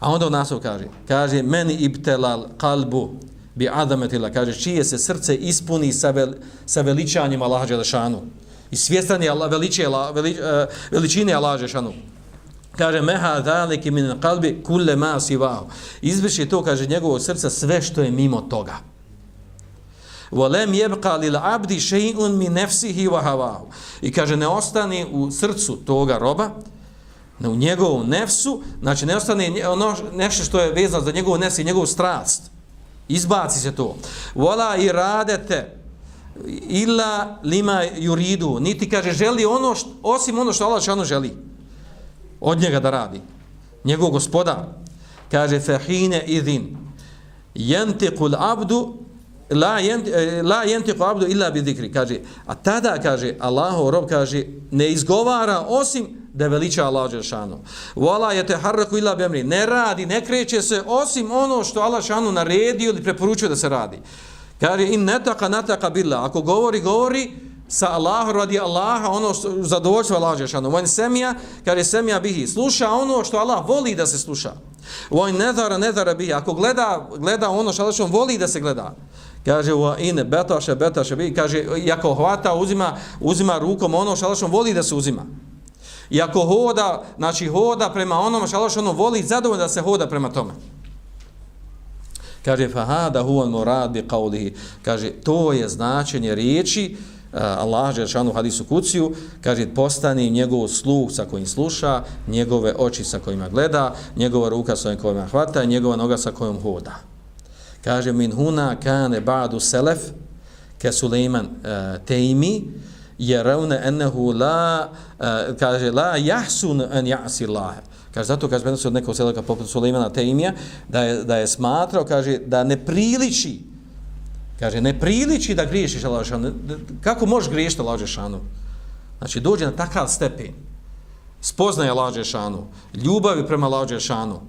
A onda u naslov kaže, kaže, meni ibtelal kalbu bi adametila, kaže, čije se srce ispuni sa, vel, sa veličanjem Allaha Đelešanu i svjestan je veliče, veli, uh, veličine Allaha Đelešanu. Kaže, meha daleki min kalbi kulle ma sivahu. Izvrši to, kaže, njegovo srca sve što je mimo toga. Volem jebka lil abdi še'un mi nefsihi wa havahu. I kaže, ne ostani u srcu toga roba, u njegovu nefsu, znači ne ostane ono nešto što je vezano za njegovu nefsu i njegovu strast. Izbaci se to. Vola i radete illa lima juridu. Niti kaže želi ono što, osim ono što Allah ono želi. Od njega da radi. Njegov gospoda kaže fehine idin Jentikul abdu la jent, eh, la yantiqu abdu illa bi dhikri kaže a tada kaže Allahov rob kaže ne izgovara osim da veliča Allah Đelšanu. Vala je te harraku ila bemri. Ne radi, ne kreće se osim ono što Allah Đelšanu naredi ili preporučuje da se radi. Kaže, in netaka netaka bila. Ako govori, govori sa Allahom radi Allaha, ono što zadovoljstvo Allah Đelšanu. Vojn semija, kaže semija bihi. Sluša ono što Allah voli da se sluša. Vojn nezara nezara bihi. Ako gleda, gleda ono što Allah voli da se gleda. Kaže, wa in betaše, betaše bihi. Kaže, ako hvata, uzima, uzima rukom ono što Allah voli da se uzima. I ako hoda, znači hoda prema onome što Allah ono voli, zadovoljno da se hoda prema tome. Kaže, fahada huvan morad bi qavlihi. Kaže, to je značenje riječi, uh, Allah je šanu hadisu kuciju, kaže, postani njegov sluh sa kojim sluša, njegove oči sa kojima gleda, njegova ruka sa kojima hvata, njegova noga sa kojom hoda. Kaže, min huna kane ba'du selef, ke Suleiman eh, uh, teimi, jeravne ennehu la, uh, kaže, la jahsun en jasi lahe. Kaže, zato kaže, prenosi od nekog selaka poput Suleimana Teimija, da je, da je smatrao, kaže, da ne priliči, kaže, ne priliči da griješiš Allahošanu. Kako možeš griješiti Allahošanu? Znači, dođe na takav stepen, spoznaje Allahošanu, ljubavi prema Allahošanu,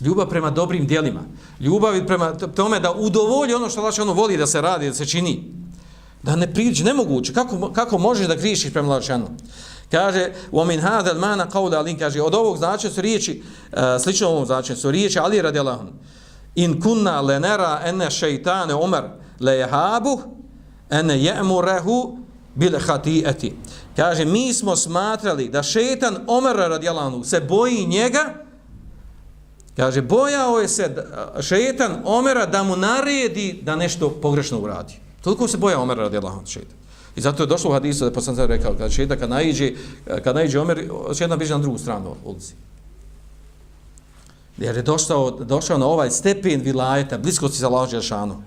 ljubav prema dobrim dijelima, ljubavi prema tome da udovolji ono što Allahošanu voli da se radi, da se čini, da ne priđe, nemoguće, kako, kako možeš da griješiš prema Allah Kaže, u min hada mana qawla ali kaže od ovog značenja su riječi uh, slično ovom značenju su riječi Ali radijallahu in kunna lenera ene šeitane umar lejehabu ene an bil khati'ati. Kaže, mi smo smatrali da šejtan Omer radijallahu se boji njega Kaže, bojao je se šetan Omera da mu naredi da nešto pogrešno uradi. Toliko se boja Omer radijallahu anhu šeita. I zato je došlo u hadisu da poslanik rekao kad šeita kad naiđe kad naiđe Omer šeita biže na drugu stranu ulici. Jer je došao, došao na ovaj stepen vilajeta, bliskosti za Allaha Đelšanu.